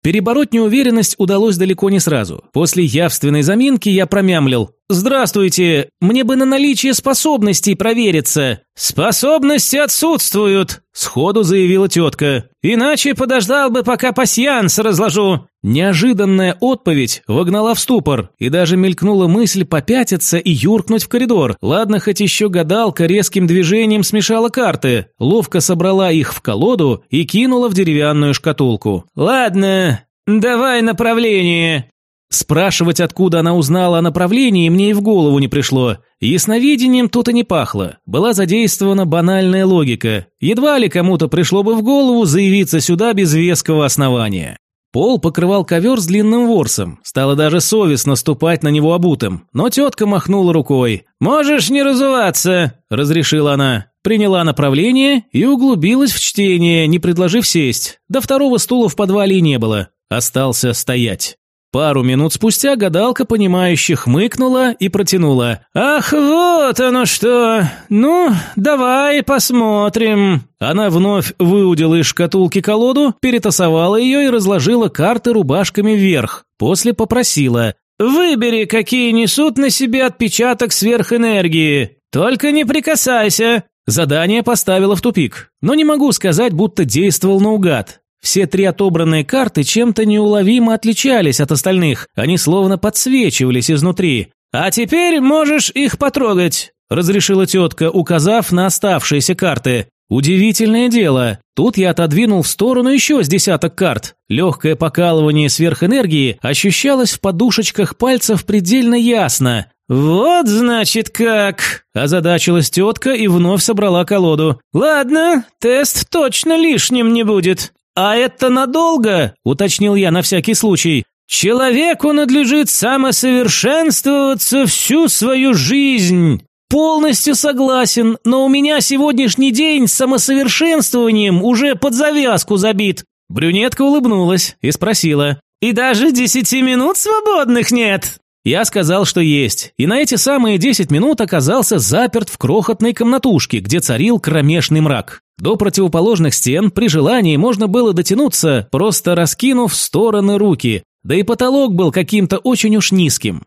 Перебороть неуверенность удалось далеко не сразу. После явственной заминки я промямлил. «Здравствуйте, мне бы на наличие способностей провериться». «Способности отсутствуют», – сходу заявила тетка. «Иначе подождал бы, пока пасьянс разложу». Неожиданная отповедь вогнала в ступор, и даже мелькнула мысль попятиться и юркнуть в коридор. Ладно, хоть еще гадалка резким движением смешала карты, ловко собрала их в колоду и кинула в деревянную шкатулку. «Ладно, давай направление». Спрашивать, откуда она узнала о направлении, мне и в голову не пришло. Ясновидением тут и не пахло. Была задействована банальная логика. Едва ли кому-то пришло бы в голову заявиться сюда без веского основания. Пол покрывал ковер с длинным ворсом. Стало даже совестно ступать на него обутым. Но тетка махнула рукой. «Можешь не разуваться», – разрешила она. Приняла направление и углубилась в чтение, не предложив сесть. До второго стула в подвале не было. Остался стоять. Пару минут спустя гадалка, понимающе хмыкнула и протянула. «Ах, вот оно что! Ну, давай посмотрим!» Она вновь выудила из шкатулки колоду, перетасовала ее и разложила карты рубашками вверх. После попросила. «Выбери, какие несут на себе отпечаток сверхэнергии. Только не прикасайся!» Задание поставила в тупик, но не могу сказать, будто действовал наугад. Все три отобранные карты чем-то неуловимо отличались от остальных, они словно подсвечивались изнутри. «А теперь можешь их потрогать», – разрешила тетка, указав на оставшиеся карты. Удивительное дело, тут я отодвинул в сторону еще с десяток карт. Легкое покалывание сверхэнергии ощущалось в подушечках пальцев предельно ясно. «Вот, значит, как!» – озадачилась тетка и вновь собрала колоду. «Ладно, тест точно лишним не будет. «А это надолго?» – уточнил я на всякий случай. «Человеку надлежит самосовершенствоваться всю свою жизнь». «Полностью согласен, но у меня сегодняшний день самосовершенствованием уже под завязку забит». Брюнетка улыбнулась и спросила. «И даже десяти минут свободных нет?» Я сказал, что есть, и на эти самые 10 минут оказался заперт в крохотной комнатушке, где царил кромешный мрак. До противоположных стен при желании можно было дотянуться, просто раскинув стороны руки, да и потолок был каким-то очень уж низким.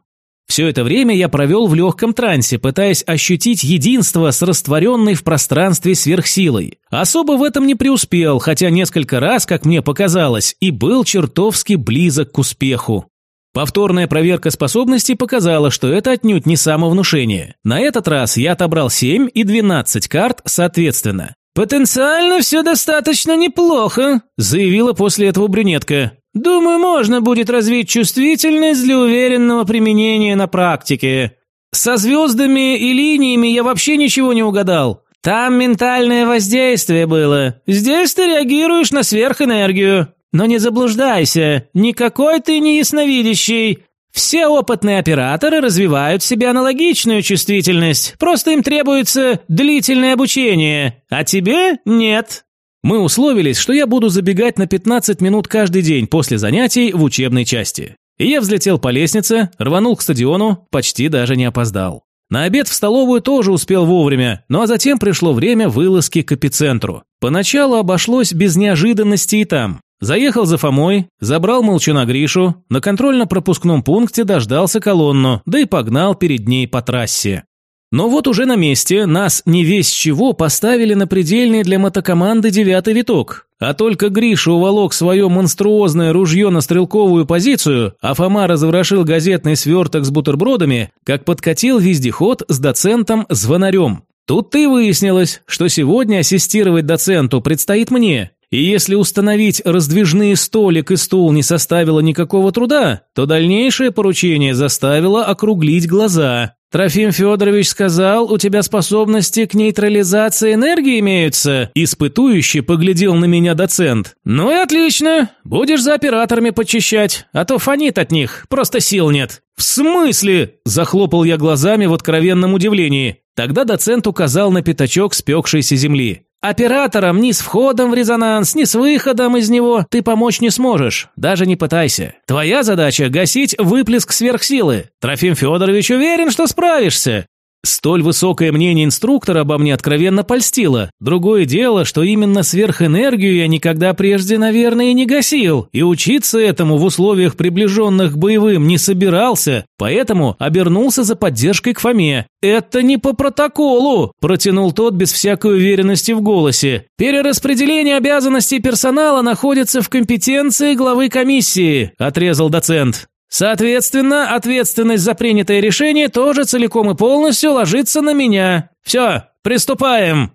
Все это время я провел в легком трансе, пытаясь ощутить единство с растворенной в пространстве сверхсилой. Особо в этом не преуспел, хотя несколько раз, как мне показалось, и был чертовски близок к успеху. Повторная проверка способностей показала, что это отнюдь не самовнушение. На этот раз я отобрал 7 и 12 карт соответственно. «Потенциально все достаточно неплохо», – заявила после этого брюнетка. «Думаю, можно будет развить чувствительность для уверенного применения на практике. Со звездами и линиями я вообще ничего не угадал. Там ментальное воздействие было. Здесь ты реагируешь на сверхэнергию. Но не заблуждайся, никакой ты не ясновидящий. Все опытные операторы развивают в себе аналогичную чувствительность, просто им требуется длительное обучение, а тебе нет. Мы условились, что я буду забегать на 15 минут каждый день после занятий в учебной части. И я взлетел по лестнице, рванул к стадиону, почти даже не опоздал. На обед в столовую тоже успел вовремя, ну а затем пришло время вылазки к эпицентру. Поначалу обошлось без неожиданностей и там. Заехал за Фомой, забрал молчуна Гришу, на контрольно-пропускном пункте дождался колонну, да и погнал перед ней по трассе. Но вот уже на месте нас не весь чего поставили на предельный для мотокоманды девятый виток. А только Гриша уволок свое монструозное ружье на стрелковую позицию, а Фома разворошил газетный сверток с бутербродами, как подкатил вездеход с доцентом-звонарем. Тут-то и выяснилось, что сегодня ассистировать доценту предстоит мне, и если установить раздвижные столик и стул не составило никакого труда, то дальнейшее поручение заставило округлить глаза. Трофим Федорович сказал, у тебя способности к нейтрализации энергии имеются. Испытующий поглядел на меня доцент. Ну и отлично, будешь за операторами почищать, а то фонит от них, просто сил нет. В смысле? Захлопал я глазами в откровенном удивлении. Тогда доцент указал на пятачок спекшейся земли. Операторам ни с входом в резонанс, ни с выходом из него ты помочь не сможешь, даже не пытайся. Твоя задача – гасить выплеск сверхсилы. Трофим Федорович уверен, что справишься. Столь высокое мнение инструктора обо мне откровенно польстило. Другое дело, что именно сверхэнергию я никогда прежде, наверное, и не гасил, и учиться этому в условиях приближенных к боевым не собирался, поэтому обернулся за поддержкой к Фоме. «Это не по протоколу», – протянул тот без всякой уверенности в голосе. «Перераспределение обязанностей персонала находится в компетенции главы комиссии», – отрезал доцент. Соответственно, ответственность за принятое решение тоже целиком и полностью ложится на меня. Все, приступаем.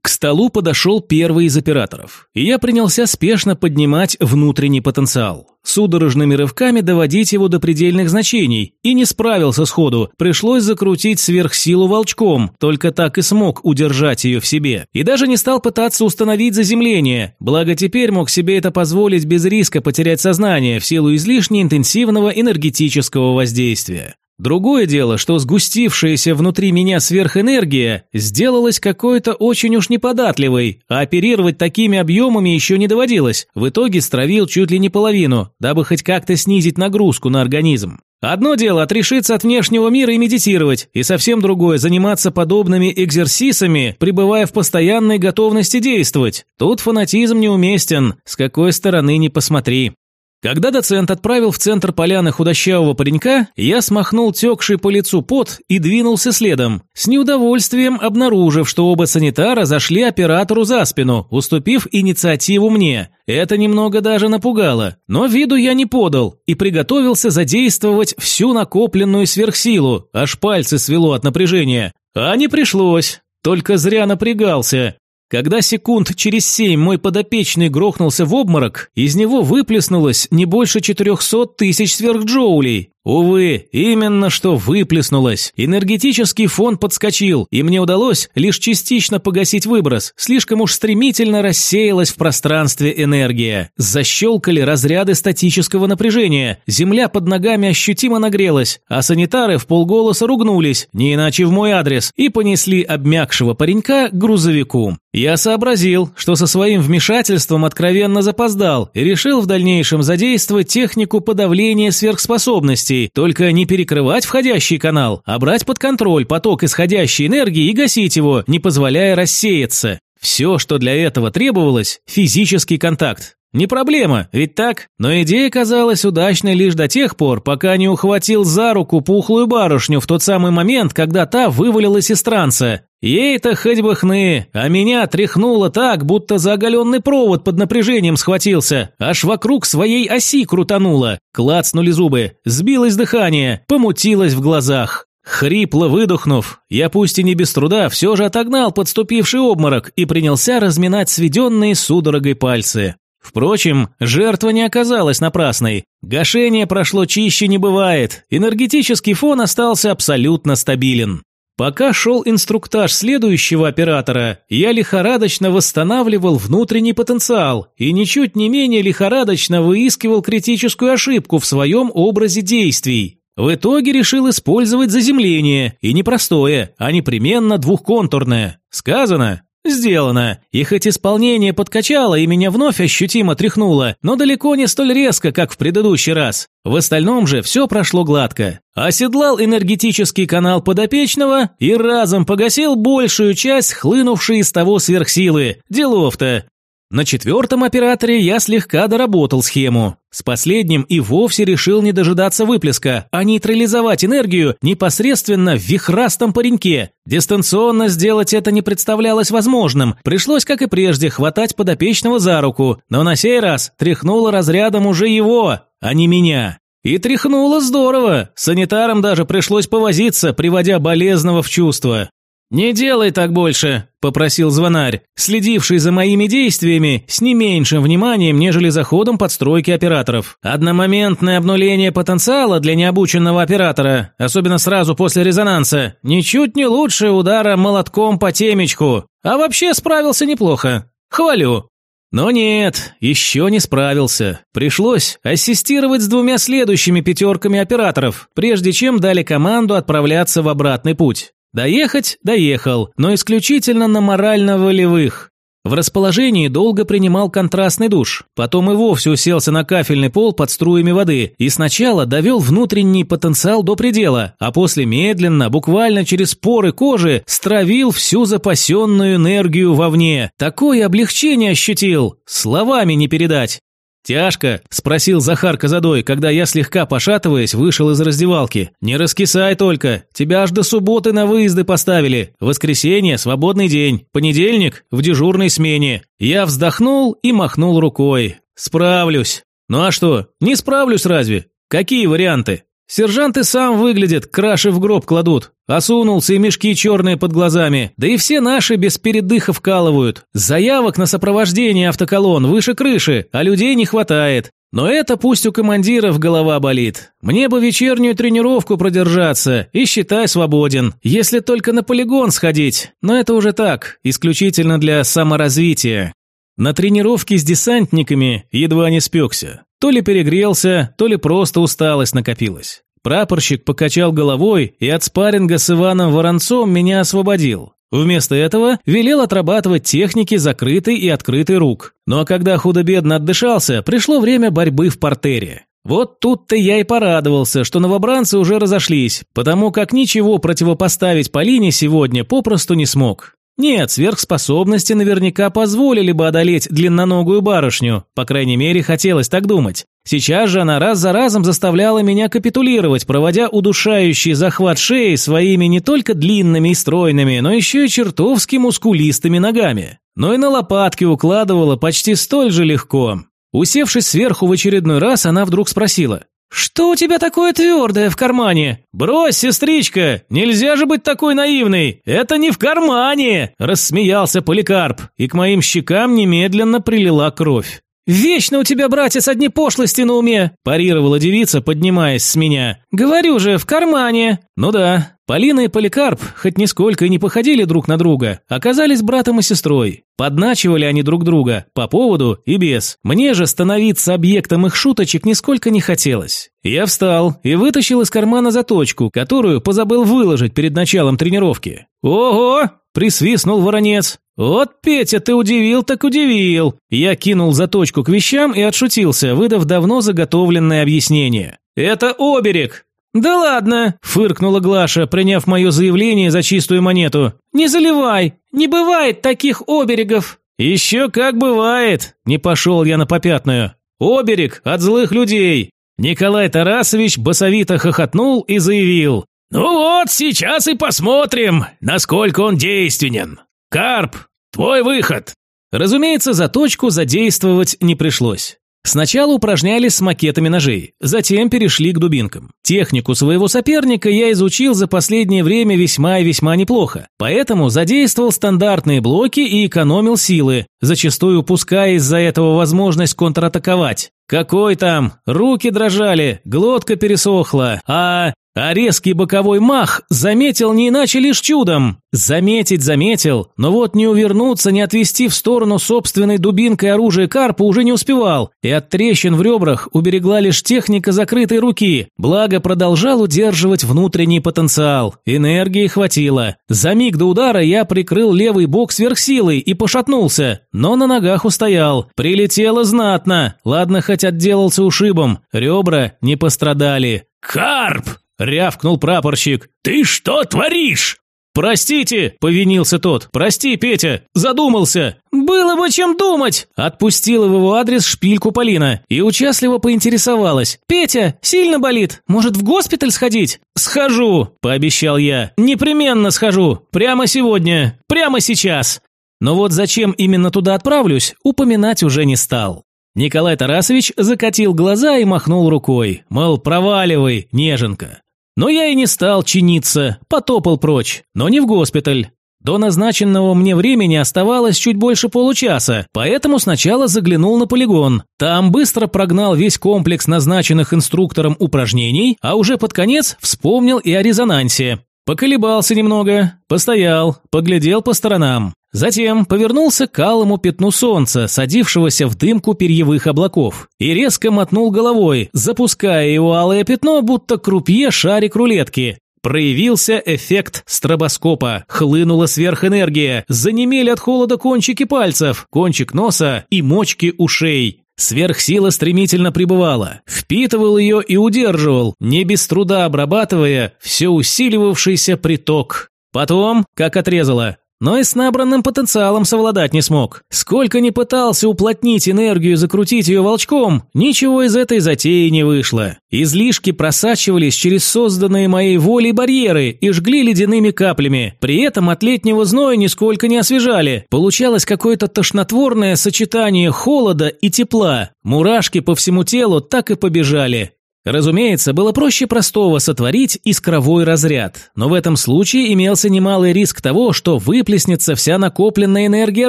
К столу подошел первый из операторов, и я принялся спешно поднимать внутренний потенциал, судорожными рывками доводить его до предельных значений, и не справился сходу, пришлось закрутить сверхсилу волчком, только так и смог удержать ее в себе. И даже не стал пытаться установить заземление, благо теперь мог себе это позволить без риска потерять сознание в силу излишне интенсивного энергетического воздействия. Другое дело, что сгустившаяся внутри меня сверхэнергия сделалась какой-то очень уж неподатливой, а оперировать такими объемами еще не доводилось. В итоге стравил чуть ли не половину, дабы хоть как-то снизить нагрузку на организм. Одно дело отрешиться от внешнего мира и медитировать, и совсем другое заниматься подобными экзерсисами, пребывая в постоянной готовности действовать. Тут фанатизм неуместен, с какой стороны ни посмотри. Когда доцент отправил в центр поляны худощавого паренька, я смахнул текший по лицу пот и двинулся следом, с неудовольствием обнаружив, что оба санитара зашли оператору за спину, уступив инициативу мне. Это немного даже напугало, но виду я не подал и приготовился задействовать всю накопленную сверхсилу, аж пальцы свело от напряжения. А не пришлось, только зря напрягался. Когда секунд через семь мой подопечный грохнулся в обморок, из него выплеснулось не больше 400 тысяч сверхджоулей. Увы, именно что выплеснулось. Энергетический фон подскочил, и мне удалось лишь частично погасить выброс. Слишком уж стремительно рассеялась в пространстве энергия. Защелкали разряды статического напряжения. Земля под ногами ощутимо нагрелась, а санитары в полголоса ругнулись, не иначе в мой адрес, и понесли обмякшего паренька к грузовику. Я сообразил, что со своим вмешательством откровенно запоздал и решил в дальнейшем задействовать технику подавления сверхспособностей, действий, только не перекрывать входящий канал, а брать под контроль поток исходящей энергии и гасить его, не позволяя рассеяться. Все, что для этого требовалось – физический контакт. Не проблема, ведь так? Но идея казалась удачной лишь до тех пор, пока не ухватил за руку пухлую барышню в тот самый момент, когда та вывалилась из транса. Ей-то хоть бы хны, а меня тряхнуло так, будто за оголенный провод под напряжением схватился, аж вокруг своей оси крутануло. Клацнули зубы, сбилось дыхание, помутилось в глазах. Хрипло выдохнув, я пусть и не без труда, все же отогнал подступивший обморок и принялся разминать сведенные судорогой пальцы. Впрочем, жертва не оказалась напрасной. Гашение прошло чище не бывает, энергетический фон остался абсолютно стабилен. Пока шел инструктаж следующего оператора, я лихорадочно восстанавливал внутренний потенциал и ничуть не менее лихорадочно выискивал критическую ошибку в своем образе действий. В итоге решил использовать заземление, и не простое, а непременно двухконтурное. Сказано, Сделано. И хоть исполнение подкачало и меня вновь ощутимо тряхнуло, но далеко не столь резко, как в предыдущий раз. В остальном же все прошло гладко. Оседлал энергетический канал подопечного и разом погасил большую часть хлынувшей из того сверхсилы. Делов-то. На четвертом операторе я слегка доработал схему. С последним и вовсе решил не дожидаться выплеска, а нейтрализовать энергию непосредственно в вихрастом пареньке. Дистанционно сделать это не представлялось возможным. Пришлось, как и прежде, хватать подопечного за руку, но на сей раз тряхнуло разрядом уже его, а не меня. И тряхнуло здорово. Санитарам даже пришлось повозиться, приводя болезного в чувство. «Не делай так больше», – попросил звонарь, следивший за моими действиями с не меньшим вниманием, нежели за ходом подстройки операторов. Одномоментное обнуление потенциала для необученного оператора, особенно сразу после резонанса, ничуть не лучше удара молотком по темечку. А вообще справился неплохо. Хвалю. Но нет, еще не справился. Пришлось ассистировать с двумя следующими пятерками операторов, прежде чем дали команду отправляться в обратный путь. Доехать – доехал, но исключительно на морально-волевых. В расположении долго принимал контрастный душ, потом и вовсе уселся на кафельный пол под струями воды и сначала довел внутренний потенциал до предела, а после медленно, буквально через поры кожи, стравил всю запасенную энергию вовне. Такое облегчение ощутил, словами не передать. «Тяжко?» – спросил Захар Казадой, когда я, слегка пошатываясь, вышел из раздевалки. «Не раскисай только. Тебя аж до субботы на выезды поставили. Воскресенье – свободный день. Понедельник – в дежурной смене». Я вздохнул и махнул рукой. «Справлюсь». «Ну а что, не справлюсь разве? Какие варианты?» Сержант и сам выглядит, краши в гроб кладут. Осунулся и мешки черные под глазами. Да и все наши без передыха вкалывают. Заявок на сопровождение автоколон выше крыши, а людей не хватает. Но это пусть у командиров голова болит. Мне бы вечернюю тренировку продержаться и считай свободен, если только на полигон сходить. Но это уже так, исключительно для саморазвития. На тренировке с десантниками едва не спекся. То ли перегрелся, то ли просто усталость накопилась. Прапорщик покачал головой и от спарринга с Иваном Воронцом меня освободил. Вместо этого велел отрабатывать техники закрытой и открытой рук. Ну а когда худо-бедно отдышался, пришло время борьбы в портере. Вот тут-то я и порадовался, что новобранцы уже разошлись, потому как ничего противопоставить Полине сегодня попросту не смог. Нет, сверхспособности наверняка позволили бы одолеть длинноногую барышню, по крайней мере, хотелось так думать. Сейчас же она раз за разом заставляла меня капитулировать, проводя удушающий захват шеи своими не только длинными и стройными, но еще и чертовски мускулистыми ногами. Но и на лопатки укладывала почти столь же легко. Усевшись сверху в очередной раз, она вдруг спросила. «Что у тебя такое твердое в кармане?» «Брось, сестричка, нельзя же быть такой наивной! Это не в кармане!» Рассмеялся Поликарп, и к моим щекам немедленно прилила кровь. «Вечно у тебя, братец, одни пошлости на уме!» – парировала девица, поднимаясь с меня. «Говорю же, в кармане!» «Ну да, Полина и Поликарп, хоть нисколько и не походили друг на друга, оказались братом и сестрой. Подначивали они друг друга, по поводу и без. Мне же становиться объектом их шуточек нисколько не хотелось. Я встал и вытащил из кармана заточку, которую позабыл выложить перед началом тренировки. «Ого!» – присвистнул воронец. «Вот, Петя, ты удивил так удивил!» Я кинул заточку к вещам и отшутился, выдав давно заготовленное объяснение. «Это оберег!» «Да ладно!» – фыркнула Глаша, приняв мое заявление за чистую монету. «Не заливай! Не бывает таких оберегов!» «Еще как бывает!» – не пошел я на попятную. «Оберег от злых людей!» Николай Тарасович басовито хохотнул и заявил. «Ну вот, сейчас и посмотрим, насколько он действенен. Карп, твой выход!» Разумеется, заточку задействовать не пришлось. Сначала упражнялись с макетами ножей, затем перешли к дубинкам. Технику своего соперника я изучил за последнее время весьма и весьма неплохо, поэтому задействовал стандартные блоки и экономил силы, зачастую упуская из-за этого возможность контратаковать. Какой там? Руки дрожали, глотка пересохла, а а резкий боковой мах заметил не иначе лишь чудом. Заметить заметил, но вот не увернуться, не отвести в сторону собственной дубинкой оружия карпа уже не успевал, и от трещин в ребрах уберегла лишь техника закрытой руки, благо продолжал удерживать внутренний потенциал. Энергии хватило. За миг до удара я прикрыл левый бок сверхсилой и пошатнулся, но на ногах устоял. Прилетело знатно, ладно хоть отделался ушибом, ребра не пострадали. «Карп!» – рявкнул прапорщик. «Ты что творишь?» «Простите!» – повинился тот. «Прости, Петя! Задумался!» «Было бы чем думать!» Отпустила в его адрес шпильку Полина и участливо поинтересовалась. «Петя, сильно болит? Может, в госпиталь сходить?» «Схожу!» – пообещал я. «Непременно схожу! Прямо сегодня! Прямо сейчас!» Но вот зачем именно туда отправлюсь, упоминать уже не стал. Николай Тарасович закатил глаза и махнул рукой, мол, проваливай, неженка. Но я и не стал чиниться, потопал прочь, но не в госпиталь. До назначенного мне времени оставалось чуть больше получаса, поэтому сначала заглянул на полигон. Там быстро прогнал весь комплекс назначенных инструктором упражнений, а уже под конец вспомнил и о резонансе. Поколебался немного, постоял, поглядел по сторонам. Затем повернулся к алому пятну солнца, садившегося в дымку перьевых облаков, и резко мотнул головой, запуская его алое пятно, будто крупье шарик рулетки. Проявился эффект стробоскопа, хлынула сверхэнергия, занемели от холода кончики пальцев, кончик носа и мочки ушей. Сверхсила стремительно пребывала, впитывал ее и удерживал, не без труда обрабатывая все усиливавшийся приток. Потом, как отрезало, но и с набранным потенциалом совладать не смог. Сколько ни пытался уплотнить энергию и закрутить ее волчком, ничего из этой затеи не вышло. Излишки просачивались через созданные моей волей барьеры и жгли ледяными каплями. При этом от летнего зноя нисколько не освежали. Получалось какое-то тошнотворное сочетание холода и тепла. Мурашки по всему телу так и побежали. Разумеется, было проще простого сотворить искровой разряд, но в этом случае имелся немалый риск того, что выплеснется вся накопленная энергия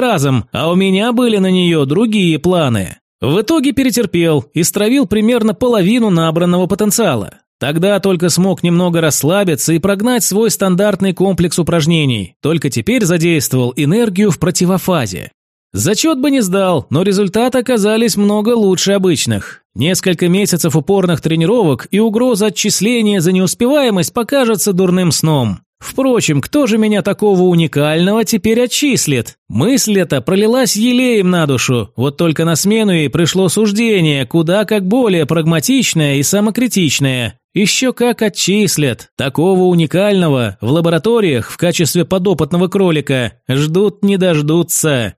разом, а у меня были на нее другие планы. В итоге перетерпел и стравил примерно половину набранного потенциала. Тогда только смог немного расслабиться и прогнать свой стандартный комплекс упражнений, только теперь задействовал энергию в противофазе. Зачет бы не сдал, но результаты оказались много лучше обычных. Несколько месяцев упорных тренировок и угроза отчисления за неуспеваемость покажется дурным сном. Впрочем, кто же меня такого уникального теперь отчислит? Мысль эта пролилась елеем на душу, вот только на смену ей пришло суждение, куда как более прагматичное и самокритичное. Еще как отчислят. Такого уникального в лабораториях в качестве подопытного кролика ждут не дождутся.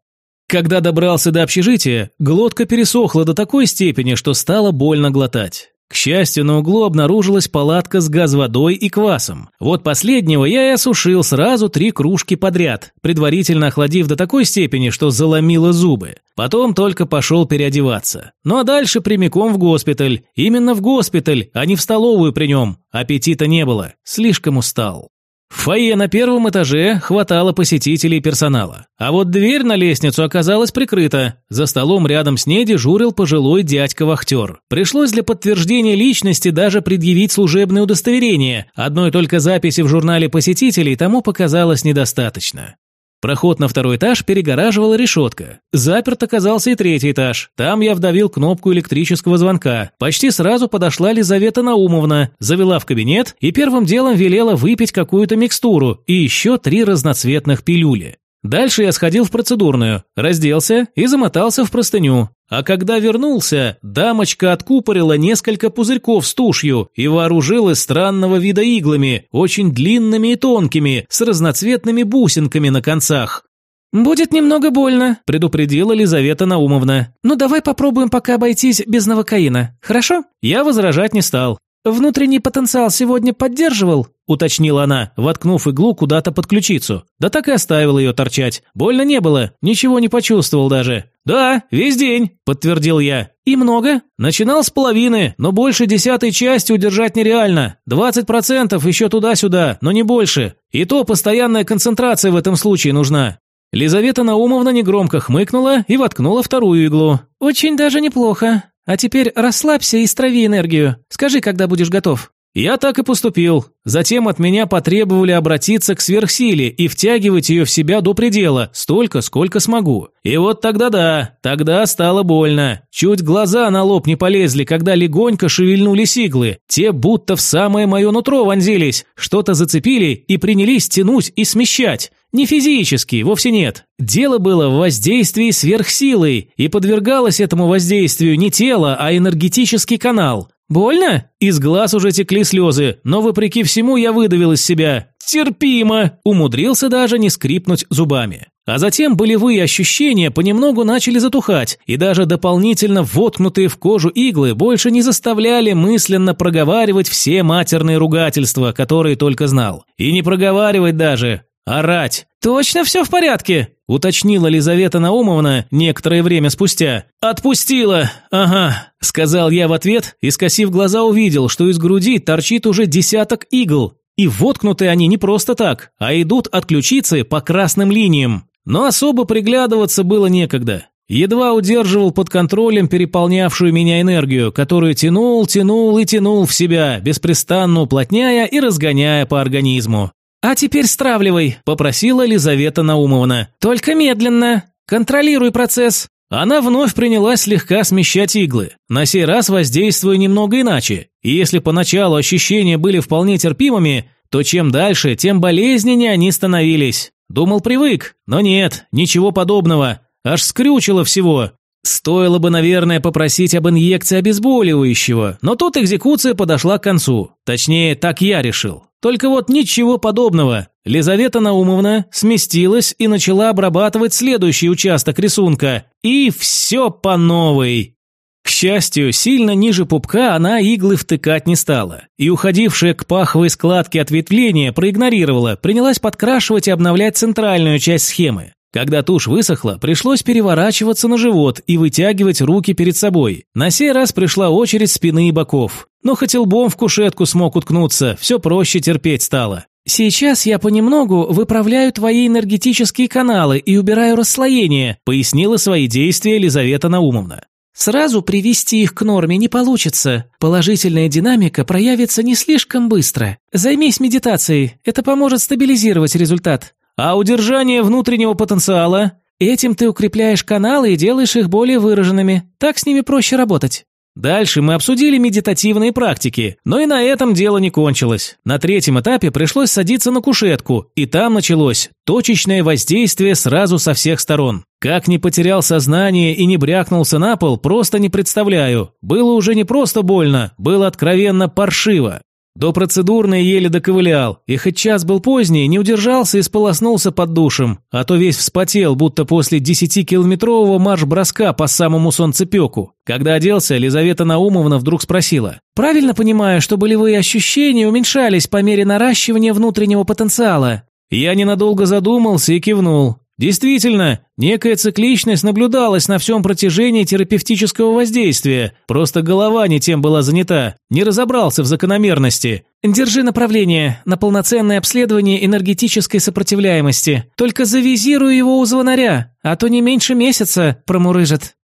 Когда добрался до общежития, глотка пересохла до такой степени, что стало больно глотать. К счастью, на углу обнаружилась палатка с газ-водой и квасом. Вот последнего я и осушил сразу три кружки подряд, предварительно охладив до такой степени, что заломило зубы. Потом только пошел переодеваться. Ну а дальше прямиком в госпиталь. Именно в госпиталь, а не в столовую при нем. Аппетита не было, слишком устал. В фойе на первом этаже хватало посетителей и персонала. А вот дверь на лестницу оказалась прикрыта. За столом рядом с ней дежурил пожилой дядька-вахтер. Пришлось для подтверждения личности даже предъявить служебное удостоверение. Одной только записи в журнале посетителей тому показалось недостаточно. Проход на второй этаж перегораживала решетка. Заперт оказался и третий этаж. Там я вдавил кнопку электрического звонка. Почти сразу подошла Лизавета Наумовна, завела в кабинет и первым делом велела выпить какую-то микстуру и еще три разноцветных пилюли. Дальше я сходил в процедурную, разделся и замотался в простыню. А когда вернулся, дамочка откупорила несколько пузырьков с тушью и вооружилась странного вида иглами, очень длинными и тонкими, с разноцветными бусинками на концах. «Будет немного больно», – предупредила Лизавета Наумовна. «Ну давай попробуем пока обойтись без новокаина, хорошо?» Я возражать не стал. «Внутренний потенциал сегодня поддерживал?» – уточнила она, воткнув иглу куда-то под ключицу. Да так и оставил ее торчать. Больно не было, ничего не почувствовал даже. «Да, весь день», – подтвердил я. «И много?» «Начинал с половины, но больше десятой части удержать нереально. Двадцать процентов еще туда-сюда, но не больше. И то постоянная концентрация в этом случае нужна». Лизавета Наумовна негромко хмыкнула и воткнула вторую иглу. «Очень даже неплохо. А теперь расслабься и страви энергию. Скажи, когда будешь готов». Я так и поступил. Затем от меня потребовали обратиться к сверхсиле и втягивать ее в себя до предела, столько, сколько смогу. И вот тогда да, тогда стало больно. Чуть глаза на лоб не полезли, когда легонько шевельнулись иглы. Те будто в самое мое нутро вонзились, что-то зацепили и принялись тянуть и смещать. Не физически, вовсе нет. Дело было в воздействии сверхсилой, и подвергалось этому воздействию не тело, а энергетический канал. «Больно?» Из глаз уже текли слезы, но вопреки всему я выдавил из себя. «Терпимо!» Умудрился даже не скрипнуть зубами. А затем болевые ощущения понемногу начали затухать, и даже дополнительно воткнутые в кожу иглы больше не заставляли мысленно проговаривать все матерные ругательства, которые только знал. И не проговаривать даже, орать. «Точно все в порядке?» – уточнила Лизавета Наумовна некоторое время спустя. «Отпустила! Ага!» – сказал я в ответ и, скосив глаза, увидел, что из груди торчит уже десяток игл. И воткнуты они не просто так, а идут от ключицы по красным линиям. Но особо приглядываться было некогда. Едва удерживал под контролем переполнявшую меня энергию, которую тянул, тянул и тянул в себя, беспрестанно уплотняя и разгоняя по организму. «А теперь стравливай», – попросила Лизавета Наумовна. «Только медленно. Контролируй процесс». Она вновь принялась слегка смещать иглы, на сей раз воздействуя немного иначе. И если поначалу ощущения были вполне терпимыми, то чем дальше, тем болезненнее они становились. Думал, привык, но нет, ничего подобного. Аж скрючило всего. Стоило бы, наверное, попросить об инъекции обезболивающего, но тут экзекуция подошла к концу. Точнее, так я решил. Только вот ничего подобного. Лизавета Наумовна сместилась и начала обрабатывать следующий участок рисунка. И все по новой. К счастью, сильно ниже пупка она иглы втыкать не стала. И уходившая к паховой складке ответвления проигнорировала, принялась подкрашивать и обновлять центральную часть схемы. Когда тушь высохла, пришлось переворачиваться на живот и вытягивать руки перед собой. На сей раз пришла очередь спины и боков. Но хоть лбом в кушетку смог уткнуться, все проще терпеть стало. «Сейчас я понемногу выправляю твои энергетические каналы и убираю расслоение», пояснила свои действия Елизавета Наумовна. «Сразу привести их к норме не получится. Положительная динамика проявится не слишком быстро. Займись медитацией, это поможет стабилизировать результат. А удержание внутреннего потенциала? Этим ты укрепляешь каналы и делаешь их более выраженными. Так с ними проще работать. Дальше мы обсудили медитативные практики, но и на этом дело не кончилось. На третьем этапе пришлось садиться на кушетку, и там началось точечное воздействие сразу со всех сторон. Как не потерял сознание и не брякнулся на пол, просто не представляю. Было уже не просто больно, было откровенно паршиво. До процедурной еле доковылял, и хоть час был поздний, не удержался и сполоснулся под душем, а то весь вспотел, будто после десятикилометрового марш-броска по самому солнцепеку. Когда оделся, Лизавета Наумовна вдруг спросила. «Правильно понимаю, что болевые ощущения уменьшались по мере наращивания внутреннего потенциала?» Я ненадолго задумался и кивнул. Действительно, некая цикличность наблюдалась на всем протяжении терапевтического воздействия, просто голова не тем была занята, не разобрался в закономерности. Держи направление на полноценное обследование энергетической сопротивляемости. Только завизируй его у звонаря, а то не меньше месяца промурыжит.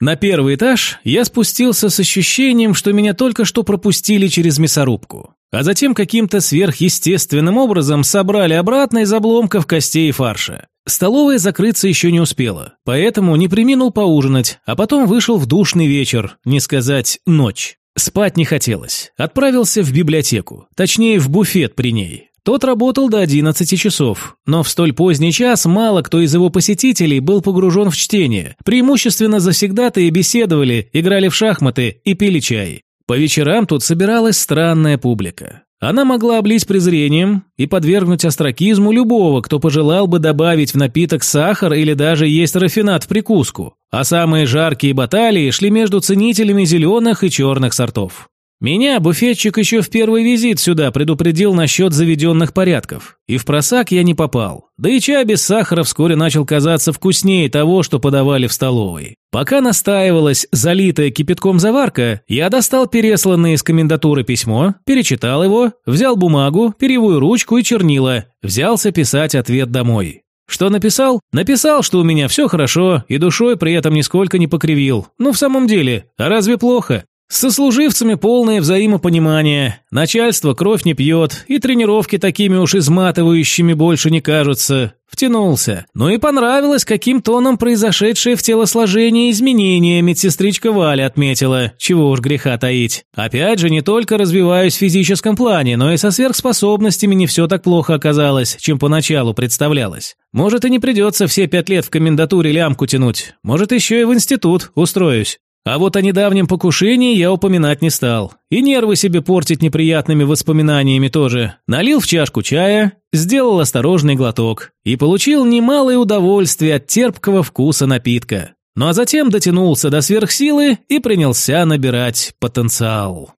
На первый этаж я спустился с ощущением, что меня только что пропустили через мясорубку, а затем каким-то сверхъестественным образом собрали обратно из обломков костей и фарша. Столовая закрыться еще не успела, поэтому не приминул поужинать, а потом вышел в душный вечер, не сказать ночь. Спать не хотелось. Отправился в библиотеку, точнее в буфет при ней. Тот работал до 11 часов, но в столь поздний час мало кто из его посетителей был погружен в чтение. Преимущественно завсегдаты и беседовали, играли в шахматы и пили чай. По вечерам тут собиралась странная публика. Она могла облить презрением и подвергнуть остракизму любого, кто пожелал бы добавить в напиток сахар или даже есть рафинат в прикуску. А самые жаркие баталии шли между ценителями зеленых и черных сортов. Меня буфетчик еще в первый визит сюда предупредил насчет заведенных порядков. И в просак я не попал. Да и чай без сахара вскоре начал казаться вкуснее того, что подавали в столовой. Пока настаивалась залитая кипятком заварка, я достал пересланное из комендатуры письмо, перечитал его, взял бумагу, перьевую ручку и чернила, взялся писать ответ домой. Что написал? Написал, что у меня все хорошо, и душой при этом нисколько не покривил. Ну, в самом деле, а разве плохо? С сослуживцами полное взаимопонимание, начальство кровь не пьет, и тренировки такими уж изматывающими больше не кажутся. Втянулся. Ну и понравилось, каким тоном произошедшее в телосложении изменения медсестричка Валя отметила, чего уж греха таить. Опять же, не только развиваюсь в физическом плане, но и со сверхспособностями не все так плохо оказалось, чем поначалу представлялось. Может и не придется все пять лет в комендатуре лямку тянуть, может еще и в институт устроюсь. А вот о недавнем покушении я упоминать не стал. И нервы себе портить неприятными воспоминаниями тоже. Налил в чашку чая, сделал осторожный глоток и получил немалое удовольствие от терпкого вкуса напитка. Ну а затем дотянулся до сверхсилы и принялся набирать потенциал.